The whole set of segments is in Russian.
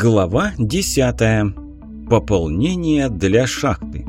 Глава 10. Пополнение для шахты.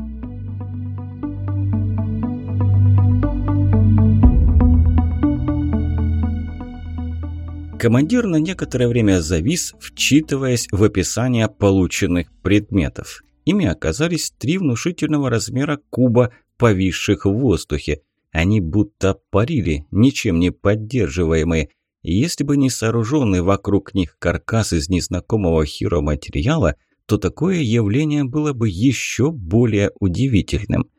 Командир на некоторое время завис, вчитываясь в описание полученных предметов. Ими оказались три внушительного размера куба, повисших в воздухе. Они будто парили, ничем не поддерживаемые. Если бы не сооруженный вокруг них каркас из незнакомого хироматериала, то такое явление было бы еще более удивительным.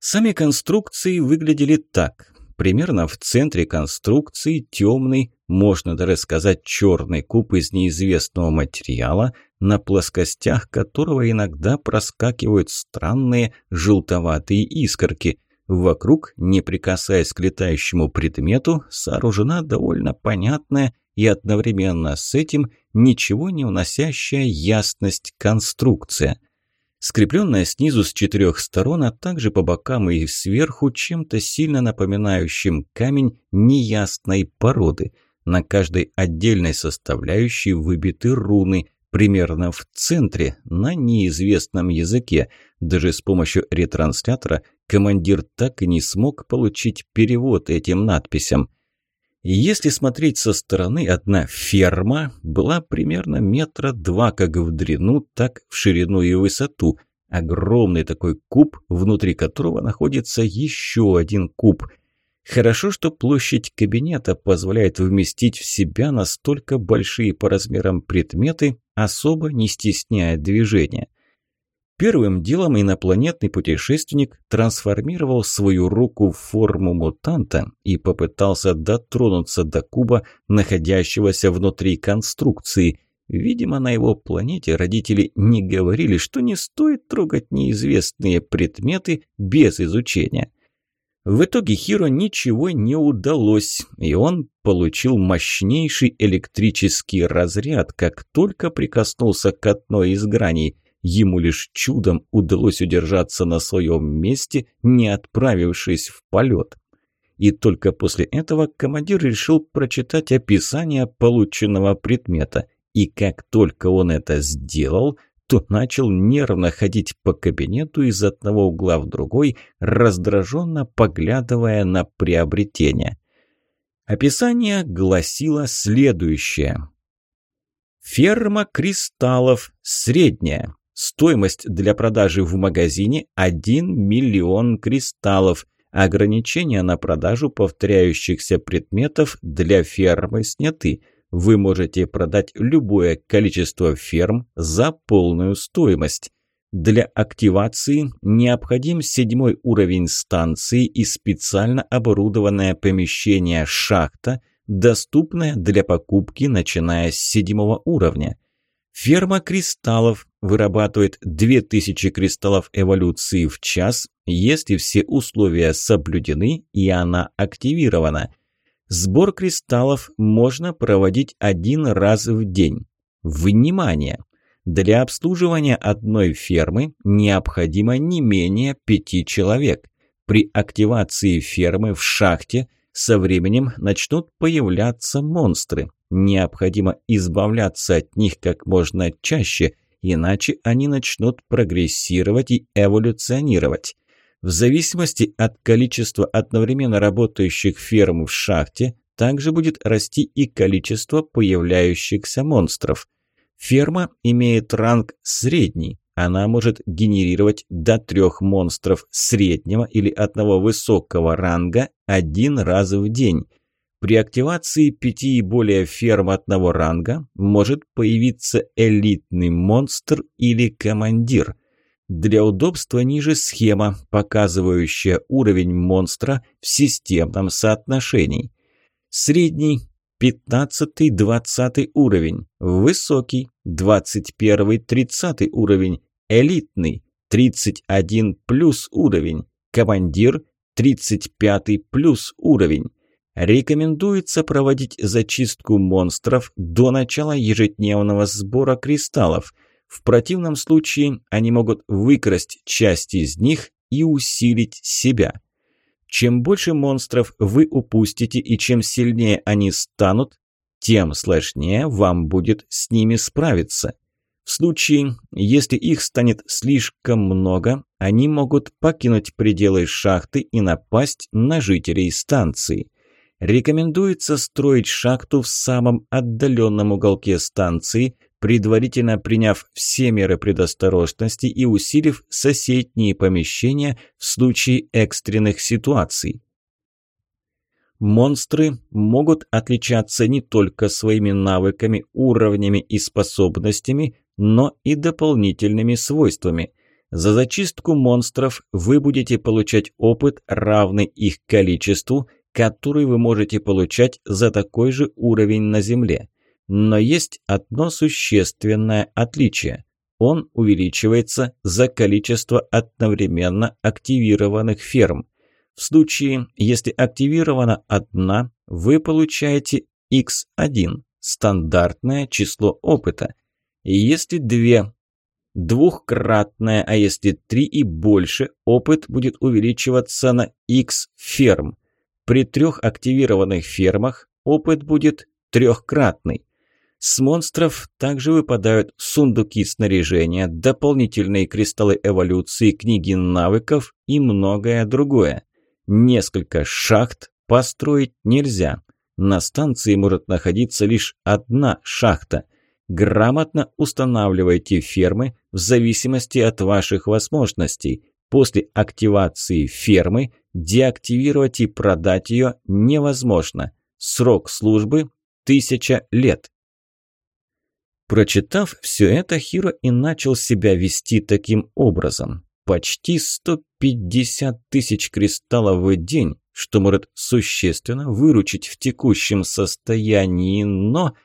Сами конструкции выглядели так. Примерно в центре конструкции темный, можно даже сказать черный куб из неизвестного материала, на плоскостях которого иногда проскакивают странные желтоватые искорки – Вокруг, не прикасаясь к летающему предмету, сооружена довольно понятная и одновременно с этим ничего не уносящая ясность конструкция. Скрепленная снизу с четырех сторон, а также по бокам и сверху чем-то сильно напоминающим камень неясной породы. На каждой отдельной составляющей выбиты руны – примерно в центре, на неизвестном языке. Даже с помощью ретранслятора командир так и не смог получить перевод этим надписям. Если смотреть со стороны, одна ферма была примерно метра два как в длину, так в ширину и высоту. Огромный такой куб, внутри которого находится еще один куб – Хорошо, что площадь кабинета позволяет вместить в себя настолько большие по размерам предметы, особо не стесняя движения. Первым делом инопланетный путешественник трансформировал свою руку в форму мутанта и попытался дотронуться до куба, находящегося внутри конструкции. Видимо, на его планете родители не говорили, что не стоит трогать неизвестные предметы без изучения. В итоге Хиро ничего не удалось, и он получил мощнейший электрический разряд, как только прикоснулся к одной из граней. Ему лишь чудом удалось удержаться на своем месте, не отправившись в полет. И только после этого командир решил прочитать описание полученного предмета. И как только он это сделал, то начал нервно ходить по кабинету из одного угла в другой, раздраженно поглядывая на приобретение. Описание гласило следующее. Ферма кристаллов средняя. Стоимость для продажи в магазине 1 миллион кристаллов. Ограничения на продажу повторяющихся предметов для фермы сняты – вы можете продать любое количество ферм за полную стоимость. Для активации необходим седьмой уровень станции и специально оборудованное помещение шахта, доступное для покупки, начиная с седьмого уровня. Ферма кристаллов вырабатывает 2000 кристаллов эволюции в час, если все условия соблюдены и она активирована. Сбор кристаллов можно проводить один раз в день. Внимание! Для обслуживания одной фермы необходимо не менее пяти человек. При активации фермы в шахте со временем начнут появляться монстры. Необходимо избавляться от них как можно чаще, иначе они начнут прогрессировать и эволюционировать. В зависимости от количества одновременно работающих ферм в шахте, также будет расти и количество появляющихся монстров. Ферма имеет ранг средний. Она может генерировать до трех монстров среднего или одного высокого ранга один раз в день. При активации пяти и более ферм одного ранга может появиться элитный монстр или командир – для удобства ниже схема, показывающая уровень монстра в системном соотношении. Средний 15-20 уровень, высокий 21-30 уровень, элитный 31 плюс уровень, командир 35 плюс уровень. Рекомендуется проводить зачистку монстров до начала ежедневного сбора кристаллов – в противном случае они могут выкрасть часть из них и усилить себя. Чем больше монстров вы упустите и чем сильнее они станут, тем сложнее вам будет с ними справиться. В случае, если их станет слишком много, они могут покинуть пределы шахты и напасть на жителей станции. Рекомендуется строить шахту в самом отдаленном уголке станции, предварительно приняв все меры предосторожности и усилив соседние помещения в случае экстренных ситуаций. Монстры могут отличаться не только своими навыками, уровнями и способностями, но и дополнительными свойствами. За зачистку монстров вы будете получать опыт, равный их количеству, который вы можете получать за такой же уровень на Земле. Но есть одно существенное отличие. Он увеличивается за количество одновременно активированных ферм. В случае, если активирована одна, вы получаете x1 – стандартное число опыта – если две – двухкратное, а если три и больше, опыт будет увеличиваться на x ферм. При трех активированных фермах опыт будет трехкратный. С монстров также выпадают сундуки снаряжения, дополнительные кристаллы эволюции, книги навыков и многое другое. Несколько шахт построить нельзя. На станции может находиться лишь одна шахта – Грамотно устанавливайте фермы в зависимости от ваших возможностей. После активации фермы деактивировать и продать ее невозможно. Срок службы – тысяча лет. Прочитав все это, Хиро и начал себя вести таким образом. Почти 150 тысяч кристаллов в день, что может существенно выручить в текущем состоянии, но –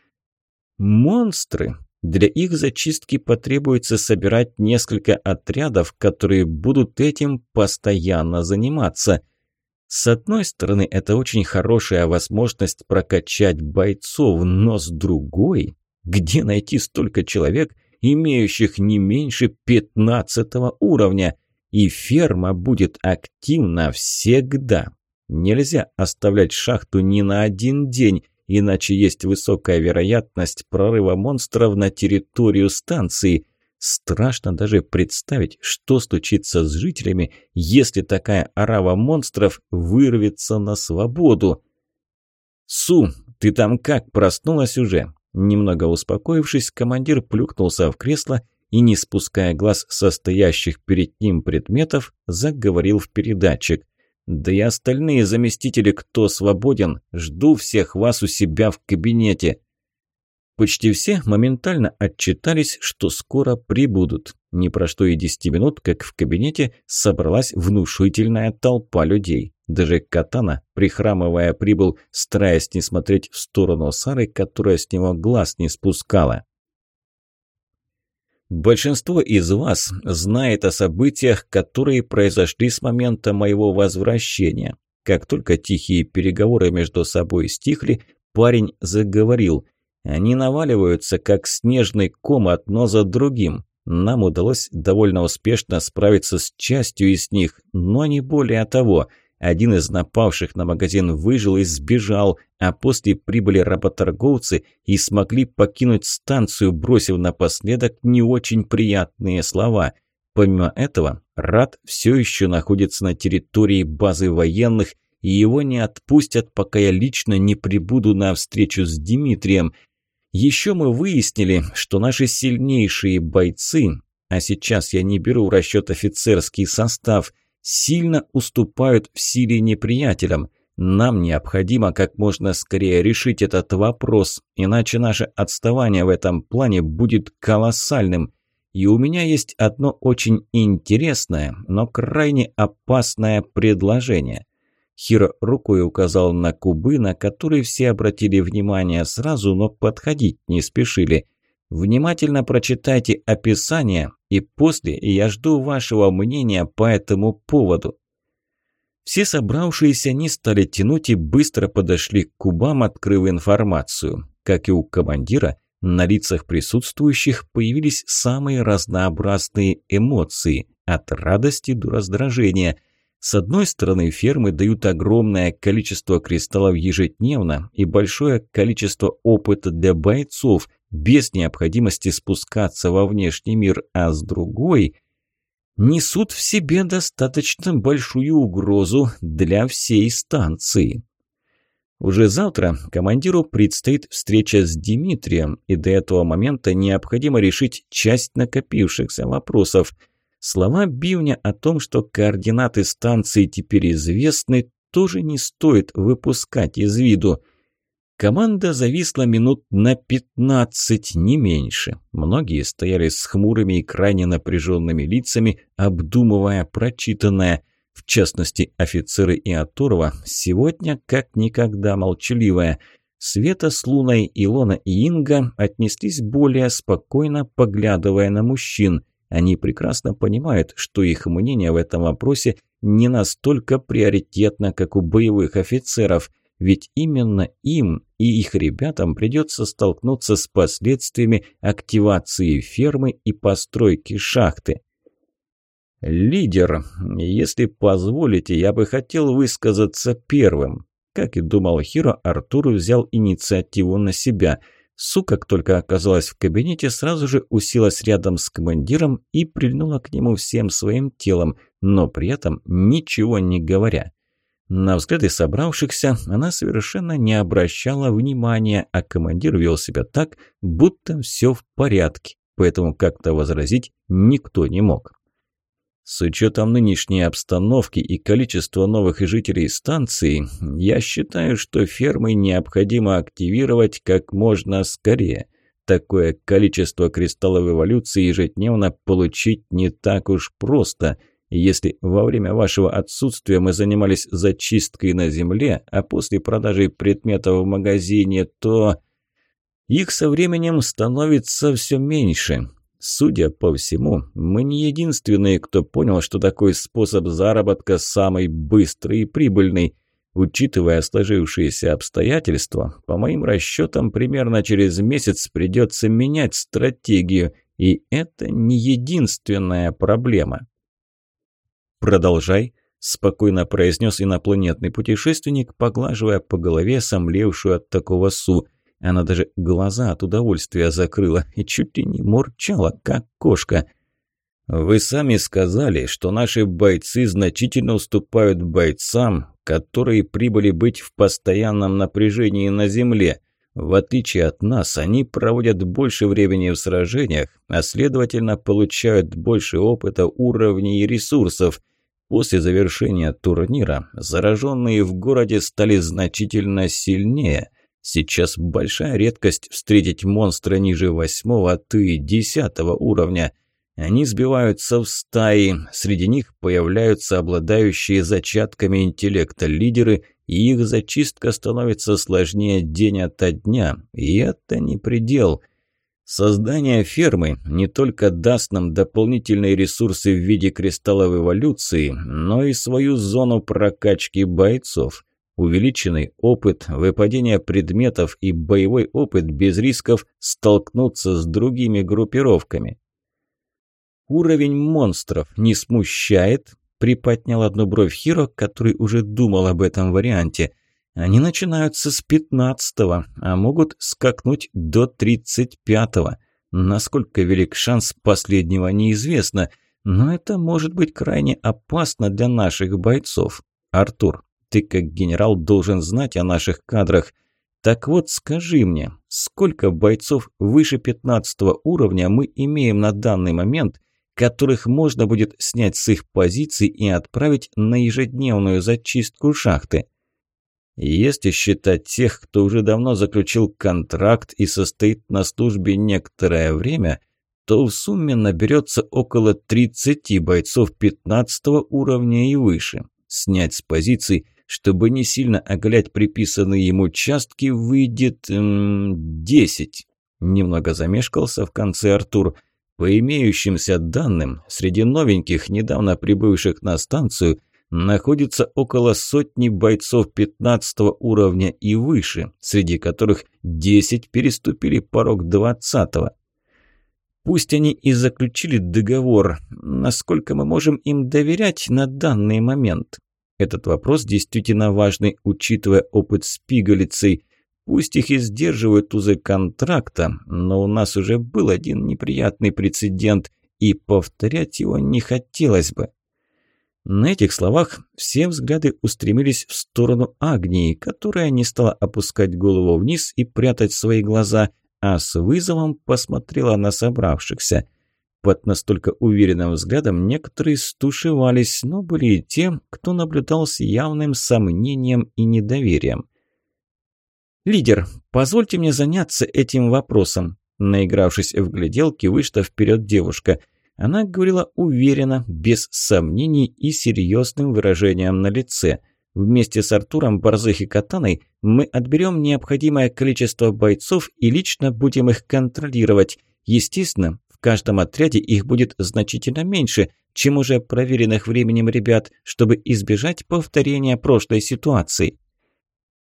Монстры. Для их зачистки потребуется собирать несколько отрядов, которые будут этим постоянно заниматься. С одной стороны, это очень хорошая возможность прокачать бойцов, но с другой, где найти столько человек, имеющих не меньше 15 уровня, и ферма будет активна всегда. Нельзя оставлять шахту ни на один день, иначе есть высокая вероятность прорыва монстров на территорию станции. Страшно даже представить, что случится с жителями, если такая орава монстров вырвется на свободу. «Су, ты там как, проснулась уже?» Немного успокоившись, командир плюхнулся в кресло и, не спуская глаз состоящих перед ним предметов, заговорил в передатчик. Да и остальные заместители, кто свободен, жду всех вас у себя в кабинете. Почти все моментально отчитались, что скоро прибудут. Не прошло и десяти минут, как в кабинете собралась внушительная толпа людей. Даже Катана, прихрамывая, прибыл, стараясь не смотреть в сторону Сары, которая с него глаз не спускала. Большинство из вас знает о событиях, которые произошли с момента моего возвращения. Как только тихие переговоры между собой стихли, парень заговорил. Они наваливаются, как снежный ком одно за другим. Нам удалось довольно успешно справиться с частью из них, но не более того – один из напавших на магазин выжил и сбежал, а после прибыли работорговцы и смогли покинуть станцию, бросив напоследок не очень приятные слова. Помимо этого, Рад все еще находится на территории базы военных, и его не отпустят, пока я лично не прибуду на встречу с Дмитрием. Еще мы выяснили, что наши сильнейшие бойцы, а сейчас я не беру в расчет офицерский состав – сильно уступают в силе неприятелям. Нам необходимо как можно скорее решить этот вопрос, иначе наше отставание в этом плане будет колоссальным. И у меня есть одно очень интересное, но крайне опасное предложение. Хиро рукой указал на кубы, на которые все обратили внимание сразу, но подходить не спешили. Внимательно прочитайте описание и после я жду вашего мнения по этому поводу». Все собравшиеся не стали тянуть и быстро подошли к кубам, открыв информацию. Как и у командира, на лицах присутствующих появились самые разнообразные эмоции, от радости до раздражения. С одной стороны, фермы дают огромное количество кристаллов ежедневно и большое количество опыта для бойцов, без необходимости спускаться во внешний мир, а с другой несут в себе достаточно большую угрозу для всей станции. Уже завтра командиру предстоит встреча с Дмитрием, и до этого момента необходимо решить часть накопившихся вопросов. Слова Бивня о том, что координаты станции теперь известны, тоже не стоит выпускать из виду. Команда зависла минут на пятнадцать, не меньше. Многие стояли с хмурыми и крайне напряженными лицами, обдумывая прочитанное – в частности, офицеры Иатурова сегодня как никогда молчаливая. Света с Луной, Илона и Инга отнеслись более спокойно, поглядывая на мужчин. Они прекрасно понимают, что их мнение в этом вопросе не настолько приоритетно, как у боевых офицеров, ведь именно им и их ребятам придется столкнуться с последствиями активации фермы и постройки шахты. «Лидер, если позволите, я бы хотел высказаться первым». Как и думал Хиро, Артур взял инициативу на себя. Су, как только оказалась в кабинете, сразу же уселась рядом с командиром и прильнула к нему всем своим телом, но при этом ничего не говоря. На взгляды собравшихся она совершенно не обращала внимания, а командир вел себя так, будто все в порядке, поэтому как-то возразить никто не мог. С учетом нынешней обстановки и количества новых жителей станции, я считаю, что фермы необходимо активировать как можно скорее. Такое количество кристаллов эволюции ежедневно получить не так уж просто. Если во время вашего отсутствия мы занимались зачисткой на земле, а после продажи предметов в магазине, то их со временем становится все меньше. Судя по всему, мы не единственные, кто понял, что такой способ заработка самый быстрый и прибыльный. Учитывая сложившиеся обстоятельства, по моим расчетам, примерно через месяц придется менять стратегию, и это не единственная проблема. «Продолжай», – спокойно произнес инопланетный путешественник, поглаживая по голове сомлевшую от такого Су – она даже глаза от удовольствия закрыла и чуть ли не мурчала, как кошка. «Вы сами сказали, что наши бойцы значительно уступают бойцам, которые прибыли быть в постоянном напряжении на земле. В отличие от нас, они проводят больше времени в сражениях, а следовательно получают больше опыта, уровней и ресурсов». После завершения турнира зараженные в городе стали значительно сильнее – Сейчас большая редкость встретить монстра ниже восьмого, а то десятого уровня. Они сбиваются в стаи, среди них появляются обладающие зачатками интеллекта лидеры, и их зачистка становится сложнее день ото дня, и это не предел. Создание фермы не только даст нам дополнительные ресурсы в виде кристаллов эволюции, но и свою зону прокачки бойцов – Увеличенный опыт, выпадение предметов и боевой опыт без рисков столкнуться с другими группировками. Уровень монстров не смущает, приподнял одну бровь Хиро, который уже думал об этом варианте. Они начинаются с пятнадцатого, а могут скакнуть до тридцать пятого. Насколько велик шанс последнего неизвестно, но это может быть крайне опасно для наших бойцов. Артур, ты, как генерал, должен знать о наших кадрах. Так вот, скажи мне, сколько бойцов выше 15 уровня мы имеем на данный момент, которых можно будет снять с их позиций и отправить на ежедневную зачистку шахты? Если считать тех, кто уже давно заключил контракт и состоит на службе некоторое время, то в сумме наберется около 30 бойцов 15 уровня и выше. Снять с позиций чтобы не сильно оголять приписанные ему участки, выйдет эм, 10. Немного замешкался в конце Артур. По имеющимся данным, среди новеньких, недавно прибывших на станцию, находится около сотни бойцов 15 уровня и выше, среди которых 10 переступили порог 20 -го. Пусть они и заключили договор, насколько мы можем им доверять на данный момент? Этот вопрос действительно важный, учитывая опыт с пигалицей. Пусть их и сдерживают узы контракта, но у нас уже был один неприятный прецедент, и повторять его не хотелось бы. На этих словах все взгляды устремились в сторону Агнии, которая не стала опускать голову вниз и прятать свои глаза, а с вызовом посмотрела на собравшихся. Под настолько уверенным взглядом некоторые стушевались, но были и те, кто наблюдал с явным сомнением и недоверием. «Лидер, позвольте мне заняться этим вопросом», Наигравшись в гляделки, вышла вперед девушка – она говорила уверенно, без сомнений и серьезным выражением на лице. Вместе с Артуром, Борзых и Катаной мы отберем необходимое количество бойцов и лично будем их контролировать. Естественно, в каждом отряде их будет значительно меньше, чем уже проверенных временем ребят, чтобы избежать повторения прошлой ситуации.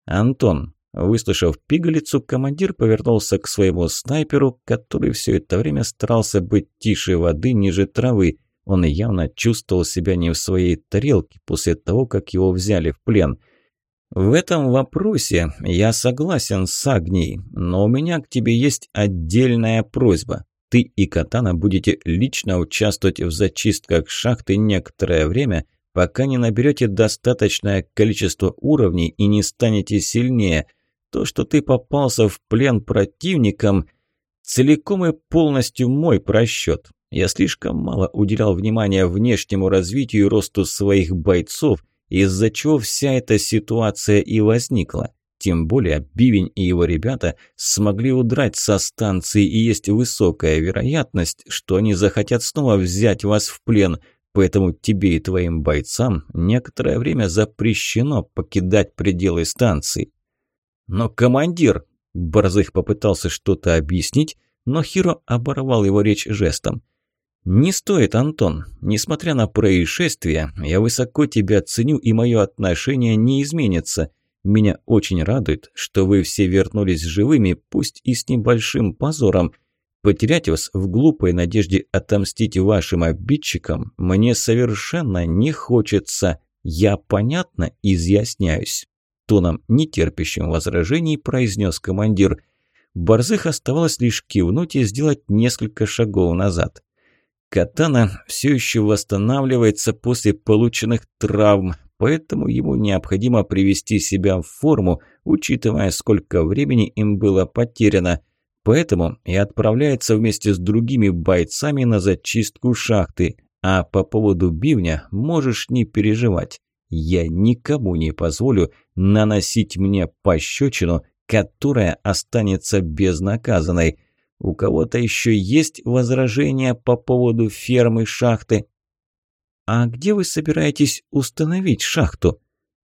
Антон, Выслушав пигалицу, командир повернулся к своему снайперу, который все это время старался быть тише воды, ниже травы. Он явно чувствовал себя не в своей тарелке после того, как его взяли в плен. «В этом вопросе я согласен с Агнией, но у меня к тебе есть отдельная просьба. Ты и Катана будете лично участвовать в зачистках шахты некоторое время, пока не наберете достаточное количество уровней и не станете сильнее – то, что ты попался в плен противникам, целиком и полностью мой просчет. Я слишком мало уделял внимания внешнему развитию и росту своих бойцов, из-за чего вся эта ситуация и возникла. Тем более Бивень и его ребята смогли удрать со станции, и есть высокая вероятность, что они захотят снова взять вас в плен, поэтому тебе и твоим бойцам некоторое время запрещено покидать пределы станции. «Но командир!» Борзых попытался что-то объяснить, но Хиро оборвал его речь жестом. «Не стоит, Антон. Несмотря на происшествие, я высоко тебя ценю, и мое отношение не изменится. Меня очень радует, что вы все вернулись живыми, пусть и с небольшим позором. Потерять вас в глупой надежде отомстить вашим обидчикам мне совершенно не хочется. Я понятно изъясняюсь» тоном, нетерпящим возражений, произнес командир. Борзых оставалось лишь кивнуть и сделать несколько шагов назад. Катана все еще восстанавливается после полученных травм, поэтому ему необходимо привести себя в форму, учитывая, сколько времени им было потеряно. Поэтому и отправляется вместе с другими бойцами на зачистку шахты. А по поводу бивня можешь не переживать. Я никому не позволю наносить мне пощечину, которая останется безнаказанной. У кого-то еще есть возражения по поводу фермы шахты? А где вы собираетесь установить шахту?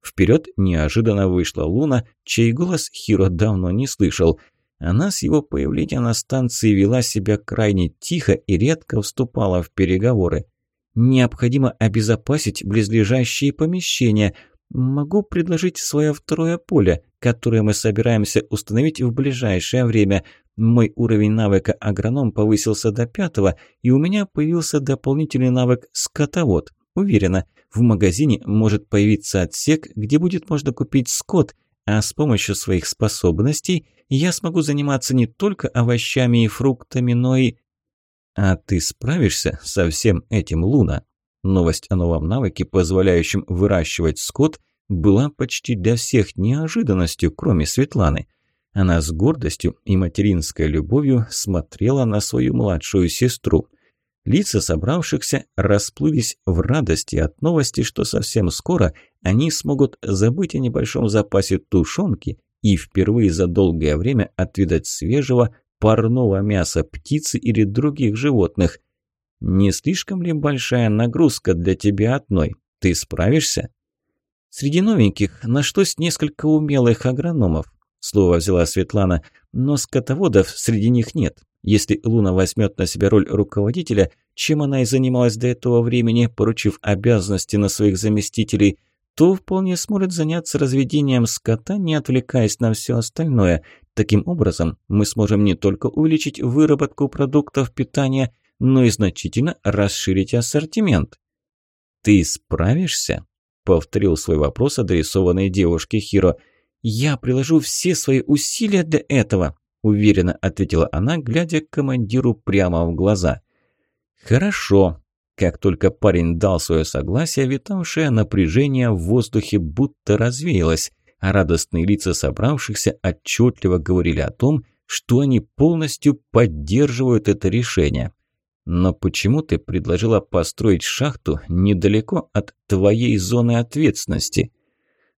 Вперед неожиданно вышла Луна, чей голос Хиро давно не слышал. Она с его появления на станции вела себя крайне тихо и редко вступала в переговоры. Необходимо обезопасить близлежащие помещения. Могу предложить свое второе поле, которое мы собираемся установить в ближайшее время. Мой уровень навыка агроном повысился до пятого, и у меня появился дополнительный навык скотовод. Уверена, в магазине может появиться отсек, где будет можно купить скот, а с помощью своих способностей я смогу заниматься не только овощами и фруктами, но и... А ты справишься со всем этим, Луна? Новость о новом навыке, позволяющем выращивать скот, была почти для всех неожиданностью, кроме Светланы. Она с гордостью и материнской любовью смотрела на свою младшую сестру. Лица собравшихся расплылись в радости от новости, что совсем скоро они смогут забыть о небольшом запасе тушенки и впервые за долгое время отведать свежего, парного мяса птицы или других животных. Не слишком ли большая нагрузка для тебя одной? Ты справишься? Среди новеньких нашлось несколько умелых агрономов. Слово взяла Светлана, но скотоводов среди них нет. Если Луна возьмет на себя роль руководителя, чем она и занималась до этого времени, поручив обязанности на своих заместителей – то вполне сможет заняться разведением скота, не отвлекаясь на все остальное. Таким образом, мы сможем не только увеличить выработку продуктов питания, но и значительно расширить ассортимент. «Ты справишься?» – повторил свой вопрос, адресованный девушке Хиро. «Я приложу все свои усилия для этого», – уверенно ответила она, глядя командиру прямо в глаза. «Хорошо». Как только парень дал свое согласие, витавшее напряжение в воздухе будто развеялось, а радостные лица собравшихся отчетливо говорили о том, что они полностью поддерживают это решение. Но почему ты предложила построить шахту недалеко от твоей зоны ответственности?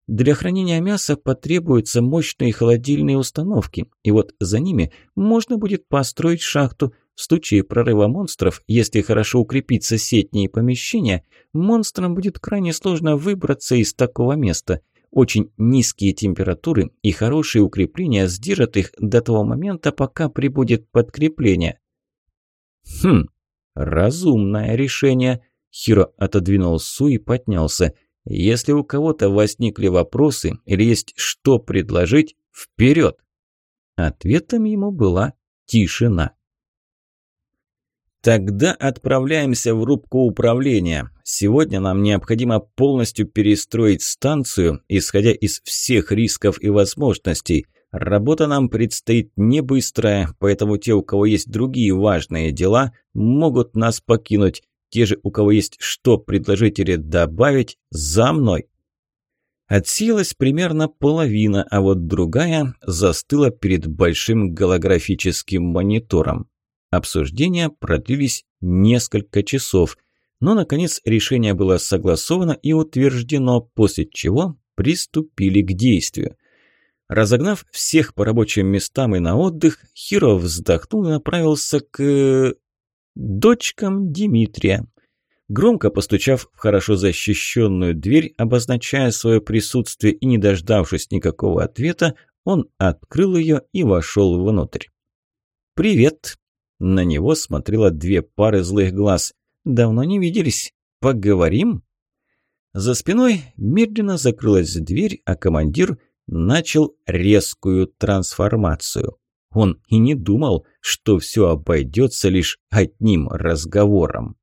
Для хранения мяса потребуются мощные холодильные установки, и вот за ними можно будет построить шахту. В случае прорыва монстров, если хорошо укрепить соседние помещения, монстрам будет крайне сложно выбраться из такого места. Очень низкие температуры и хорошие укрепления сдержат их до того момента, пока прибудет подкрепление. Хм, разумное решение. Хиро отодвинул Су и поднялся. Если у кого-то возникли вопросы или есть что предложить, вперед! Ответом ему была тишина. Тогда отправляемся в рубку управления. Сегодня нам необходимо полностью перестроить станцию, исходя из всех рисков и возможностей. Работа нам предстоит не быстрая, поэтому те, у кого есть другие важные дела, могут нас покинуть. Те же, у кого есть что предложить или добавить, за мной. Отсеялась примерно половина, а вот другая застыла перед большим голографическим монитором. Обсуждения продлились несколько часов, но, наконец, решение было согласовано и утверждено, после чего приступили к действию. Разогнав всех по рабочим местам и на отдых, Хиро вздохнул и направился к дочкам Дмитрия. Громко постучав в хорошо защищенную дверь, обозначая свое присутствие и не дождавшись никакого ответа, он открыл ее и вошел внутрь. «Привет!» На него смотрело две пары злых глаз. «Давно не виделись. Поговорим?» За спиной медленно закрылась дверь, а командир начал резкую трансформацию. Он и не думал, что все обойдется лишь одним разговором.